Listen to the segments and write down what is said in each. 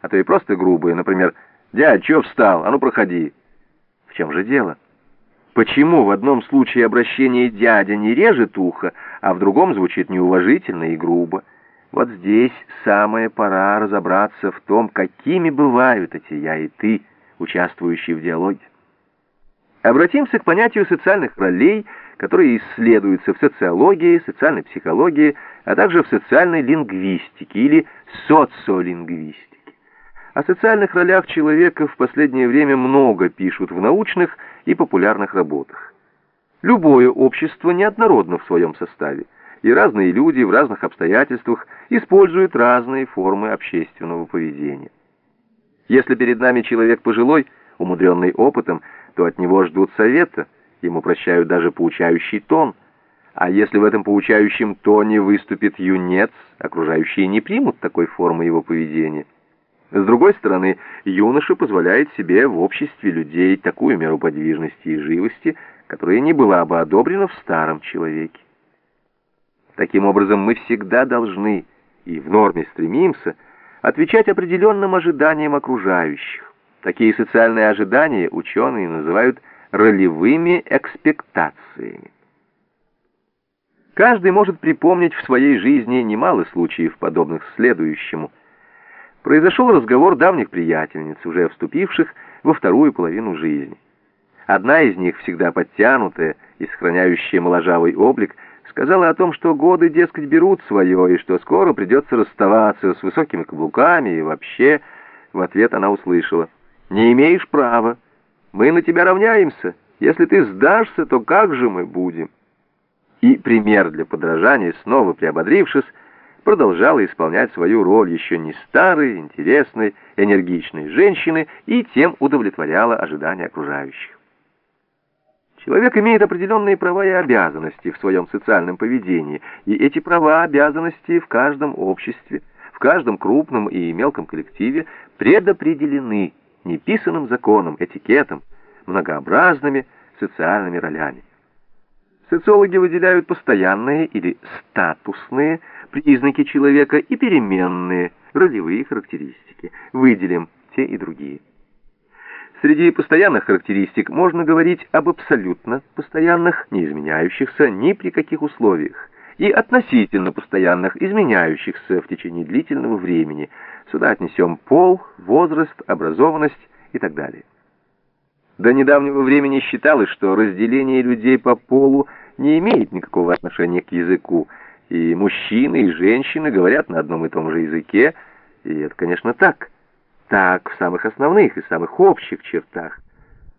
а то и просто грубые, например, «Дядь, чё встал? А ну проходи!» В чем же дело? Почему в одном случае обращение «дядя» не режет ухо, а в другом звучит неуважительно и грубо? Вот здесь самая пора разобраться в том, какими бывают эти «я» и «ты», участвующие в диалоге. Обратимся к понятию социальных ролей, которые исследуются в социологии, социальной психологии, а также в социальной лингвистике или социолингвистике. О социальных ролях человека в последнее время много пишут в научных и популярных работах. Любое общество неоднородно в своем составе, и разные люди в разных обстоятельствах используют разные формы общественного поведения. Если перед нами человек пожилой, умудренный опытом, то от него ждут совета, ему прощают даже поучающий тон. А если в этом поучающем тоне выступит юнец, окружающие не примут такой формы его поведения. С другой стороны, юноша позволяет себе в обществе людей такую меру подвижности и живости, которая не была бы одобрена в старом человеке. Таким образом, мы всегда должны и в норме стремимся отвечать определенным ожиданиям окружающих. Такие социальные ожидания ученые называют ролевыми экспектациями. Каждый может припомнить в своей жизни немало случаев, подобных следующему. Произошел разговор давних приятельниц, уже вступивших во вторую половину жизни. Одна из них, всегда подтянутая и сохраняющая моложавый облик, сказала о том, что годы, дескать, берут свое, и что скоро придется расставаться с высокими каблуками, и вообще, в ответ она услышала, «Не имеешь права, мы на тебя равняемся, если ты сдашься, то как же мы будем?» И пример для подражания, снова приободрившись, продолжала исполнять свою роль еще не старой, интересной, энергичной женщины и тем удовлетворяла ожидания окружающих. Человек имеет определенные права и обязанности в своем социальном поведении, и эти права, и обязанности в каждом обществе, в каждом крупном и мелком коллективе предопределены неписанным законом, этикетом, многообразными социальными ролями. Социологи выделяют постоянные или статусные признаки человека и переменные ролевые характеристики. Выделим те и другие. Среди постоянных характеристик можно говорить об абсолютно постоянных, не изменяющихся ни при каких условиях, и относительно постоянных, изменяющихся в течение длительного времени. Сюда отнесем пол, возраст, образованность и так далее. До недавнего времени считалось, что разделение людей по полу не имеет никакого отношения к языку, и мужчины, и женщины говорят на одном и том же языке, и это, конечно, так. Так, в самых основных и самых общих чертах.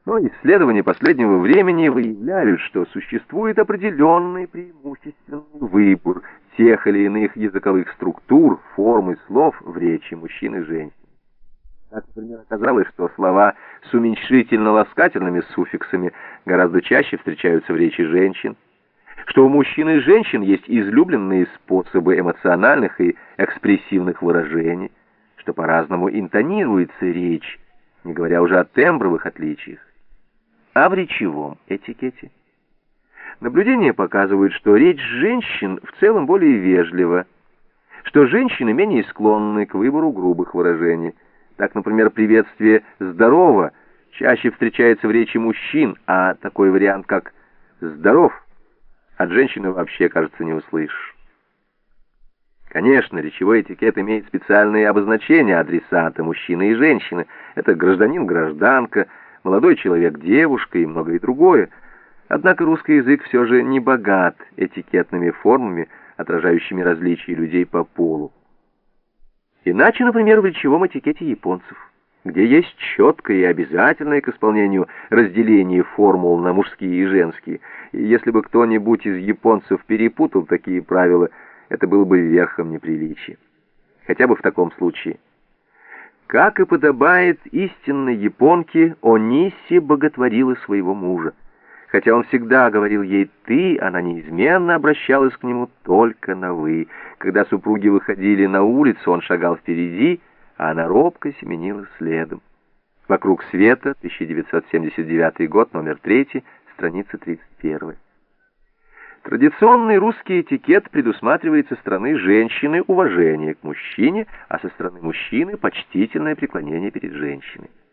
Но исследования последнего времени выявляют, что существует определенный преимущественный выбор тех или иных языковых структур, форм и слов в речи мужчин и женщин. Так, например, оказалось, что слова с уменьшительно-ласкательными суффиксами гораздо чаще встречаются в речи женщин, что у мужчин и женщин есть излюбленные способы эмоциональных и экспрессивных выражений, что по-разному интонируется речь, не говоря уже о тембровых отличиях. А в речевом этикете? Наблюдения показывают, что речь женщин в целом более вежлива, что женщины менее склонны к выбору грубых выражений. Так, например, приветствие «здорово» чаще встречается в речи мужчин, а такой вариант, как «здоров» от женщины вообще, кажется, не услышишь. Конечно, речевой этикет имеет специальные обозначения адресата мужчины и женщины. Это гражданин-гражданка, молодой человек-девушка и многое другое. Однако русский язык все же не богат этикетными формами, отражающими различия людей по полу. Иначе, например, в речевом этикете японцев, где есть четкое и обязательное к исполнению разделение формул на мужские и женские. И если бы кто-нибудь из японцев перепутал такие правила, это было бы верхом неприличия. Хотя бы в таком случае. Как и подобает истинной японке, Ониси боготворила своего мужа. Хотя он всегда говорил ей «ты», она неизменно обращалась к нему только на «вы». Когда супруги выходили на улицу, он шагал впереди, а она робко семенила следом. «Вокруг света», 1979 год, номер 3, страница 31. Традиционный русский этикет предусматривает со стороны женщины уважение к мужчине, а со стороны мужчины почтительное преклонение перед женщиной.